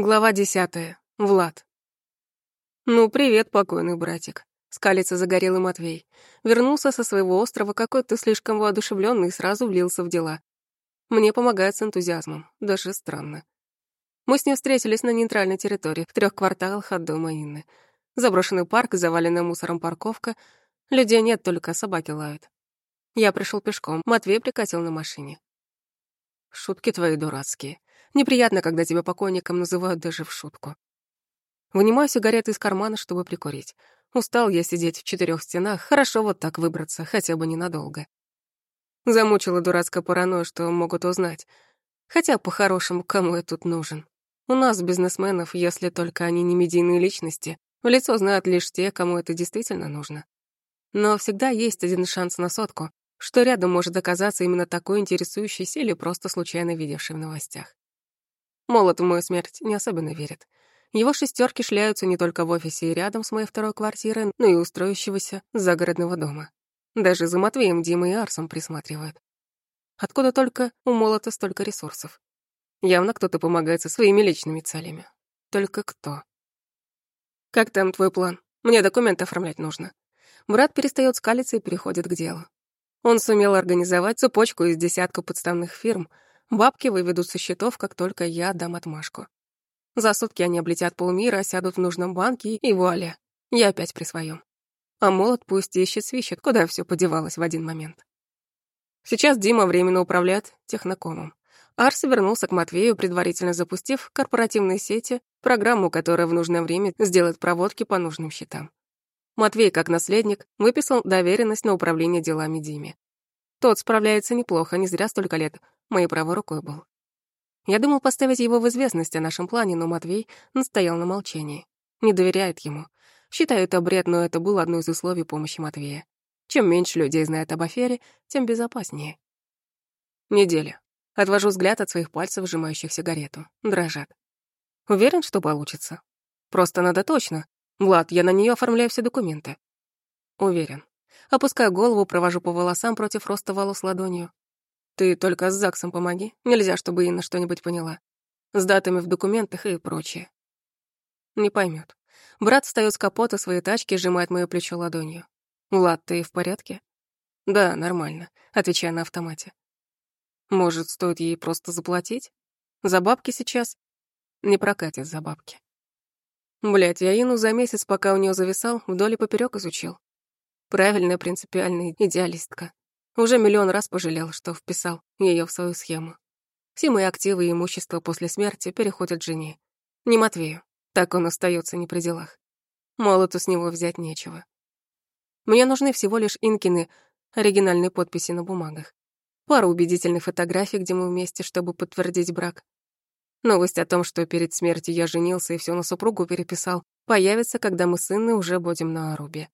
Глава десятая. Влад. «Ну, привет, покойный братик», — скалится загорелый Матвей. Вернулся со своего острова какой-то слишком воодушевленный и сразу влился в дела. Мне помогает с энтузиазмом, даже странно. Мы с ним встретились на нейтральной территории, в трех кварталах от дома Инны. Заброшенный парк, заваленная мусором парковка. Людей нет, только собаки лают. Я пришел пешком, Матвей прикатил на машине. Шутки твои дурацкие. Неприятно, когда тебя покойником называют даже в шутку. Вынимаю сигареты из кармана, чтобы прикурить. Устал я сидеть в четырех стенах, хорошо вот так выбраться, хотя бы ненадолго. Замучила дурацкая паранойя, что могут узнать. Хотя, по-хорошему, кому я тут нужен? У нас, бизнесменов, если только они не медийные личности, в лицо знают лишь те, кому это действительно нужно. Но всегда есть один шанс на сотку, что рядом может оказаться именно такой интересующийся или просто случайно видевший в новостях. Молот в мою смерть не особенно верит. Его шестерки шляются не только в офисе и рядом с моей второй квартирой, но и устроившегося загородного дома. Даже за Матвеем, Димой и Арсом присматривают. Откуда только у Молота столько ресурсов? Явно кто-то помогает со своими личными целями. Только кто? «Как там твой план? Мне документы оформлять нужно». Брат перестает скалиться и переходит к делу. Он сумел организовать цепочку из десятка подставных фирм. Бабки выведут со счетов, как только я дам отмашку. За сутки они облетят полмира, сядут в нужном банке, и вуаля, я опять при своем. А молот пусть ищет свищет, куда все подевалось в один момент. Сейчас Дима временно управляет технокомом. Арс вернулся к Матвею, предварительно запустив в корпоративной сети программу, которая в нужное время сделает проводки по нужным счетам. Матвей, как наследник, выписал доверенность на управление делами Диме. Тот справляется неплохо, не зря столько лет моей правой рукой был. Я думал поставить его в известность о нашем плане, но Матвей настоял на молчании. Не доверяет ему. Считаю это бред, но это было одно из условий помощи Матвея. Чем меньше людей знает об афере, тем безопаснее. Неделя. Отвожу взгляд от своих пальцев, сжимающих сигарету. Дрожат. Уверен, что получится? Просто надо точно, Влад, я на нее оформляю все документы. Уверен. Опускаю голову, провожу по волосам против роста волос ладонью. Ты только с ЗАГСом помоги. Нельзя, чтобы Инна что-нибудь поняла. С датами в документах и прочее. Не поймет. Брат встаёт с капота своей тачки, сжимает моё плечо ладонью. «Влад, ты в порядке?» «Да, нормально», — отвечаю на автомате. «Может, стоит ей просто заплатить? За бабки сейчас?» «Не прокатит за бабки». Блять, я Ину за месяц, пока у нее зависал, вдоль и поперек изучил. Правильная, принципиальная идеалистка. Уже миллион раз пожалел, что вписал ее в свою схему. Все мои активы и имущество после смерти переходят жене. Не Матвею. Так он остается не при делах. Молоту с него взять нечего. Мне нужны всего лишь Инкины оригинальные подписи на бумагах. Пару убедительных фотографий, где мы вместе, чтобы подтвердить брак. Новость о том, что перед смертью я женился и все на супругу переписал, появится, когда мы с Инной уже будем на Арубе.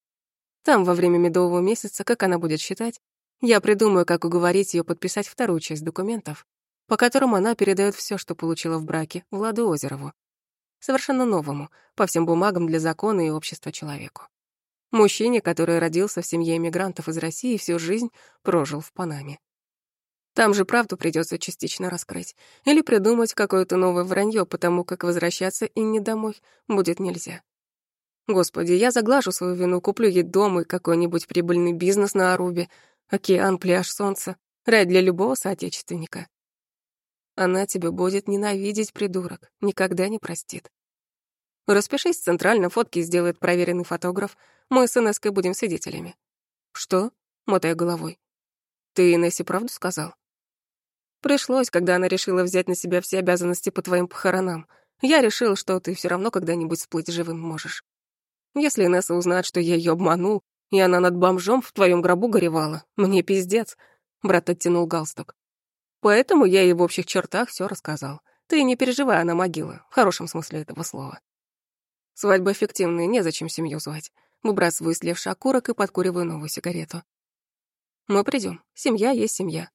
Там, во время медового месяца, как она будет считать, я придумаю, как уговорить ее подписать вторую часть документов, по которым она передает все, что получила в браке, Владу Озерову. Совершенно новому, по всем бумагам для закона и общества человеку. Мужчине, который родился в семье иммигрантов из России и всю жизнь прожил в Панаме. Там же правду придется частично раскрыть. Или придумать какое-то новое вранье, потому как возвращаться и не домой будет нельзя. Господи, я заглажу свою вину, куплю ей дом и какой-нибудь прибыльный бизнес на Арубе. Океан, пляж, солнце. Рай для любого соотечественника. Она тебя будет ненавидеть, придурок. Никогда не простит. Распишись центрально, фотки сделает проверенный фотограф. Мы с Инеской будем свидетелями. Что? Мотая головой. Ты Инессе правду сказал? Пришлось, когда она решила взять на себя все обязанности по твоим похоронам. Я решил, что ты все равно когда-нибудь всплыть живым можешь. Если Инесса узнает, что я ее обманул, и она над бомжом в твоем гробу горевала, мне пиздец. Брат оттянул галстук. Поэтому я ей в общих чертах все рассказал. Ты не переживай, она могила, в хорошем смысле этого слова. Свадьба эффективная, незачем семью звать. Выбрасываю слевший окурок и подкуриваю новую сигарету. Мы придем. Семья есть семья.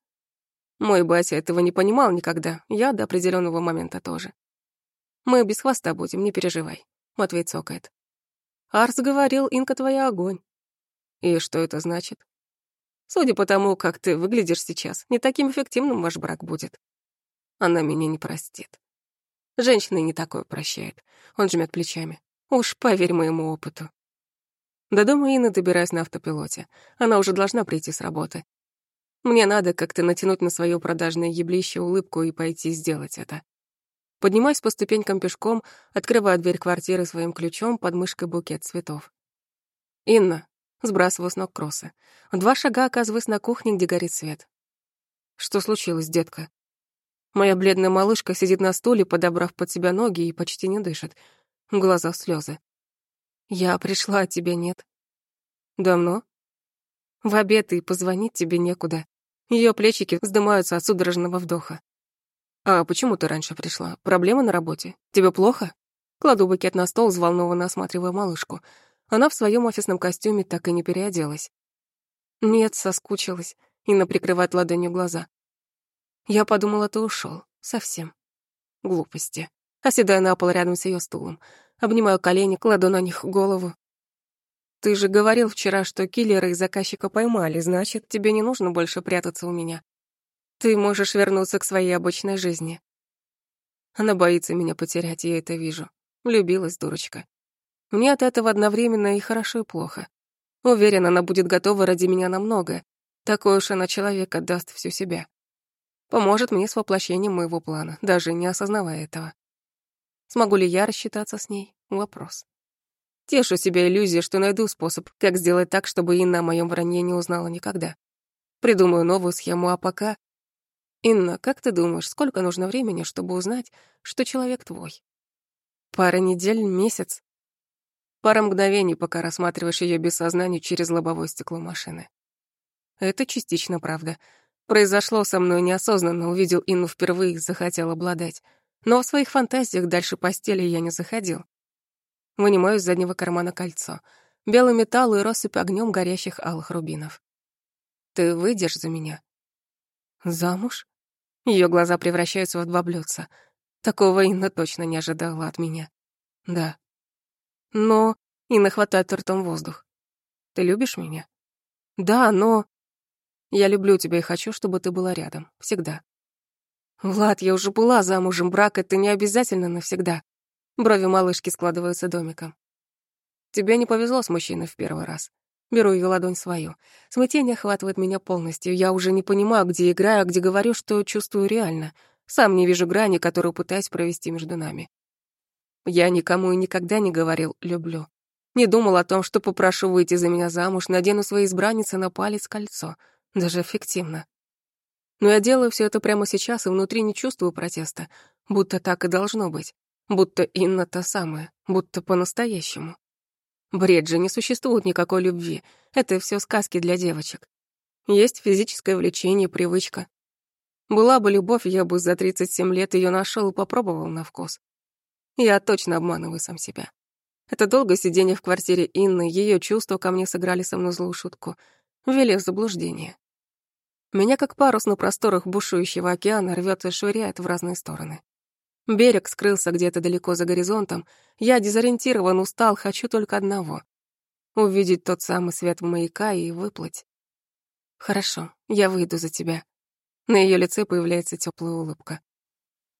Мой батя этого не понимал никогда, я до определенного момента тоже. Мы без хвоста будем, не переживай, Матвей цокает. Арс говорил, Инка твоя огонь. И что это значит? Судя по тому, как ты выглядишь сейчас, не таким эффективным ваш брак будет. Она меня не простит. Женщины не такое прощают. Он жмет плечами. Уж поверь моему опыту. До дома Инны добираюсь на автопилоте. Она уже должна прийти с работы. Мне надо как-то натянуть на свое продажное еблище улыбку и пойти сделать это. Поднимаюсь по ступенькам пешком, открываю дверь квартиры своим ключом, под мышкой букет цветов. «Инна», — сбрасываю с ног кроссы. В два шага оказываюсь на кухне, где горит свет. «Что случилось, детка?» Моя бледная малышка сидит на стуле, подобрав под себя ноги и почти не дышит. В глазах слезы. «Я пришла, а тебя нет». «Давно?» «В обед, и позвонить тебе некуда». Ее плечики вздымаются от судорожного вдоха. «А почему ты раньше пришла? Проблемы на работе? Тебе плохо?» Кладу букет на стол, взволнованно осматривая малышку. Она в своем офисном костюме так и не переоделась. «Нет, соскучилась». Инна прикрывает ладонью глаза. Я подумала, ты ушел. Совсем. Глупости. Оседаю на пол рядом с ее стулом. Обнимаю колени, кладу на них голову. Ты же говорил вчера, что киллера и заказчика поймали, значит, тебе не нужно больше прятаться у меня. Ты можешь вернуться к своей обычной жизни. Она боится меня потерять, я это вижу. Влюбилась, дурочка. Мне от этого одновременно и хорошо, и плохо. Уверена, она будет готова ради меня на многое. Такой уж она человек отдаст всю себя. Поможет мне с воплощением моего плана, даже не осознавая этого. Смогу ли я рассчитаться с ней? Вопрос. Тешу себя иллюзией, что найду способ, как сделать так, чтобы Инна о моем вранье не узнала никогда. Придумаю новую схему, а пока... Инна, как ты думаешь, сколько нужно времени, чтобы узнать, что человек твой? Пара недель, месяц? Пара мгновений, пока рассматриваешь ее без сознания через лобовое стекло машины. Это частично правда — Произошло со мной неосознанно, увидел Инну впервые захотел обладать. Но в своих фантазиях дальше постели я не заходил. Вынимаю из заднего кармана кольцо. Белый металл и россыпь огнем горящих алых рубинов. «Ты выйдешь за меня?» «Замуж?» Ее глаза превращаются в два блюдца. Такого Инна точно не ожидала от меня. «Да». «Но...» Инна хватает ртом воздух. «Ты любишь меня?» «Да, но...» Я люблю тебя и хочу, чтобы ты была рядом. Всегда. Влад, я уже была замужем, брак — это не обязательно навсегда. Брови малышки складываются домиком. Тебе не повезло с мужчиной в первый раз. Беру ее ладонь свою. Смятение охватывает меня полностью. Я уже не понимаю, где играю, а где говорю, что чувствую реально. Сам не вижу грани, которую пытаюсь провести между нами. Я никому и никогда не говорил «люблю». Не думал о том, что попрошу выйти за меня замуж, надену своей избраннице на палец кольцо — даже эффективно. Но я делаю все это прямо сейчас и внутри не чувствую протеста, будто так и должно быть, будто Инна та самая, будто по-настоящему. Бред же, не существует никакой любви, это все сказки для девочек. Есть физическое влечение, привычка. Была бы любовь, я бы за 37 лет ее нашел и попробовал на вкус. Я точно обманываю сам себя. Это долгое сидение в квартире Инны, ее чувства ко мне сыграли со мной злую шутку, ввели в заблуждение. Меня как парус на просторах бушующего океана рвет и швыряет в разные стороны. Берег скрылся где-то далеко за горизонтом. Я дезориентирован, устал, хочу только одного — увидеть тот самый свет маяка и выплыть. Хорошо, я выйду за тебя. На ее лице появляется теплая улыбка.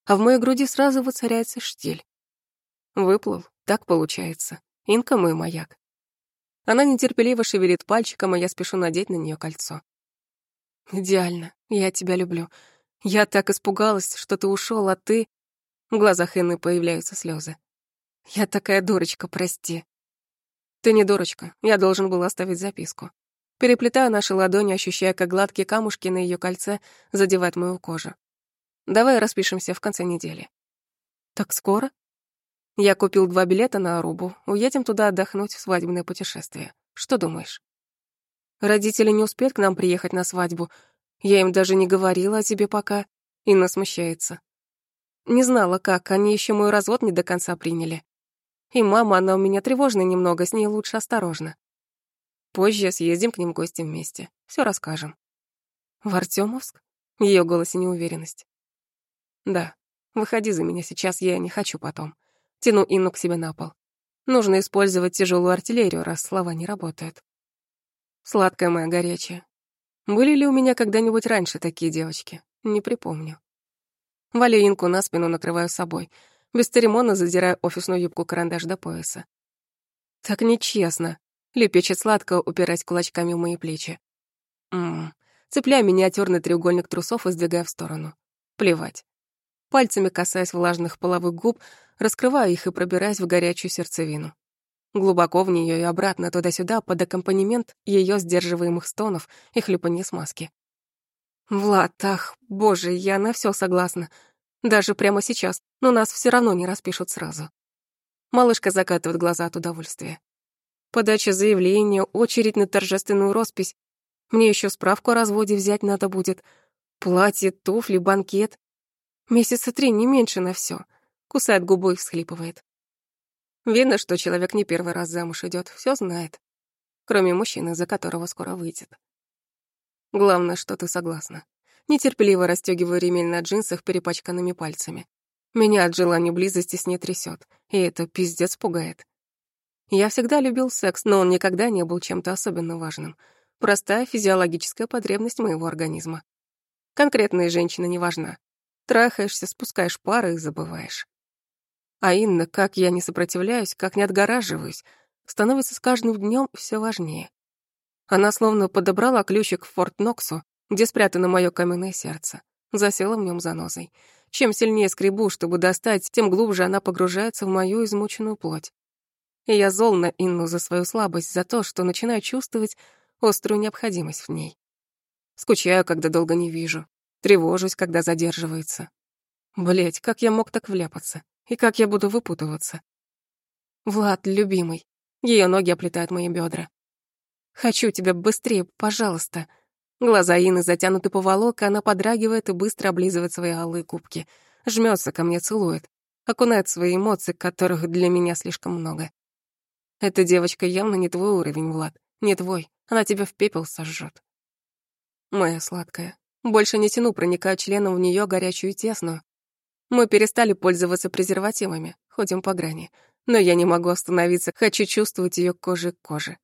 А в моей груди сразу воцаряется штиль. Выплыл, так получается. Инка мой маяк. Она нетерпеливо шевелит пальчиком, а я спешу надеть на нее кольцо. Идеально. Я тебя люблю. Я так испугалась, что ты ушел, а ты... В глазах Инны появляются слезы. Я такая дурочка, прости. Ты не дурочка. Я должен был оставить записку. Переплетаю наши ладони, ощущая, как гладкие камушки на ее кольце задевают мою кожу. Давай распишемся в конце недели. Так скоро? Я купил два билета на Арубу. Уедем туда отдохнуть в свадебное путешествие. Что думаешь? Родители не успеют к нам приехать на свадьбу. Я им даже не говорила о тебе пока. Инна смущается. Не знала, как, они еще мой развод не до конца приняли. И мама, она у меня тревожная немного, с ней лучше осторожно. Позже съездим к ним в гости вместе. Все расскажем. В Артемовск? В ее голосе неуверенность. Да, выходи за меня сейчас, я не хочу потом. Тяну Инну к себе на пол. Нужно использовать тяжелую артиллерию, раз слова не работают. Сладкая моя горячая. Были ли у меня когда-нибудь раньше такие девочки? Не припомню. Валю Инку на спину, накрываю собой. бесцеремонно задирая офисную юбку-карандаш до пояса. «Так нечестно», — лепечет сладко, упираясь кулачками в мои плечи. Ммм, цепляя миниатюрный треугольник трусов и сдвигая в сторону. Плевать. Пальцами касаясь влажных половых губ, раскрываю их и пробираясь в горячую сердцевину. Глубоко в нее и обратно, туда-сюда, под аккомпанемент ее сдерживаемых стонов и хлюпанье смазки. Влад, ах, боже, я на все согласна. Даже прямо сейчас, но нас все равно не распишут сразу. Малышка закатывает глаза от удовольствия. Подача заявления, очередь на торжественную роспись. Мне еще справку о разводе взять надо будет. Платье, туфли, банкет. Месяца три, не меньше на все. Кусает губу и всхлипывает. Видно, что человек не первый раз замуж идет, все знает. Кроме мужчины, за которого скоро выйдет. Главное, что ты согласна. Нетерпеливо расстёгиваю ремень на джинсах перепачканными пальцами. Меня от желания близости с ней трясет, и это пиздец пугает. Я всегда любил секс, но он никогда не был чем-то особенно важным. Простая физиологическая потребность моего организма. Конкретная женщина не важна. Трахаешься, спускаешь пары и забываешь. А Инна, как я не сопротивляюсь, как не отгораживаюсь, становится с каждым днем все важнее. Она словно подобрала ключик в Форт Ноксу, где спрятано мое каменное сердце, засела в нем занозой. Чем сильнее скребу, чтобы достать, тем глубже она погружается в мою измученную плоть. И я зол на Инну за свою слабость, за то, что начинаю чувствовать острую необходимость в ней. Скучаю, когда долго не вижу. Тревожусь, когда задерживается. Блять, как я мог так вляпаться? И как я буду выпутываться? Влад, любимый. Ее ноги оплетают мои бедра. Хочу тебя быстрее, пожалуйста. Глаза Ины затянуты по волок, она подрагивает и быстро облизывает свои алые губки. Жмется ко мне, целует. Окунает свои эмоции, которых для меня слишком много. Эта девочка явно не твой уровень, Влад. Не твой. Она тебя в пепел сожжет. Моя сладкая. Больше не тяну, проникаю членом в нее горячую и тесную. Мы перестали пользоваться презервативами, ходим по грани. Но я не могу остановиться, хочу чувствовать ее кожей к коже.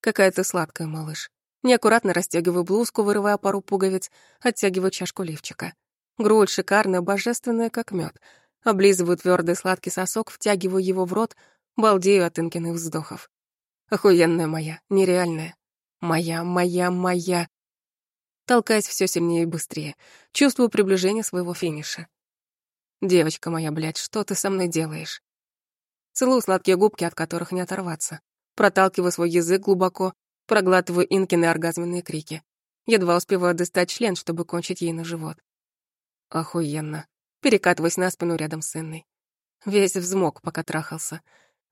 Какая ты сладкая, малыш. Неаккуратно расстегиваю блузку, вырывая пару пуговиц, оттягиваю чашку лифчика. Грудь шикарная, божественная, как мед. Облизываю твердый сладкий сосок, втягиваю его в рот, балдею от Инкиных вздохов. Охуенная моя, нереальная. Моя, моя, моя. Толкаясь все сильнее и быстрее, чувствую приближение своего финиша. Девочка моя, блядь, что ты со мной делаешь? Целую сладкие губки, от которых не оторваться. Проталкиваю свой язык глубоко, проглатываю Инкины оргазменные крики. Едва успеваю достать член, чтобы кончить ей на живот. Охуенно. Перекатываясь на спину рядом с Инной. Весь взмок, пока трахался.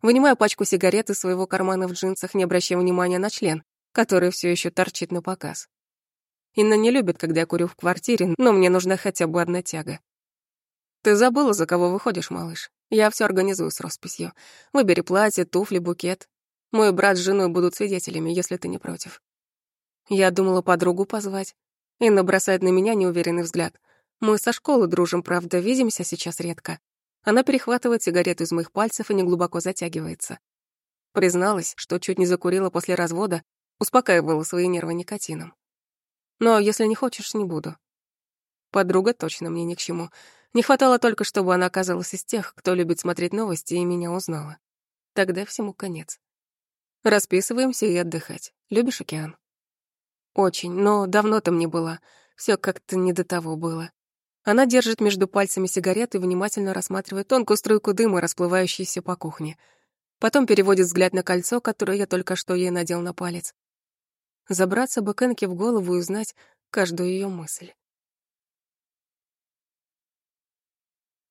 Вынимаю пачку сигарет из своего кармана в джинсах, не обращая внимания на член, который все еще торчит на показ. Инна не любит, когда я курю в квартире, но мне нужна хотя бы одна тяга. Ты забыла, за кого выходишь, малыш. Я все организую с росписью. Выбери платье, туфли, букет. Мой брат с женой будут свидетелями, если ты не против. Я думала подругу позвать. Инна бросает на меня неуверенный взгляд. Мы со школы дружим, правда, видимся сейчас редко. Она перехватывает сигарету из моих пальцев и неглубоко затягивается. Призналась, что чуть не закурила после развода, успокаивала свои нервы никотином. Но если не хочешь, не буду. Подруга точно мне ни к чему. Не хватало только, чтобы она оказалась из тех, кто любит смотреть новости и меня узнала. Тогда всему конец. Расписываемся и отдыхать. Любишь океан? Очень, но давно там не была. Все как-то не до того было. Она держит между пальцами сигарет и внимательно рассматривает тонкую струйку дыма, расплывающуюся по кухне. Потом переводит взгляд на кольцо, которое я только что ей надел на палец. Забраться бы Кенке в голову и узнать каждую ее мысль.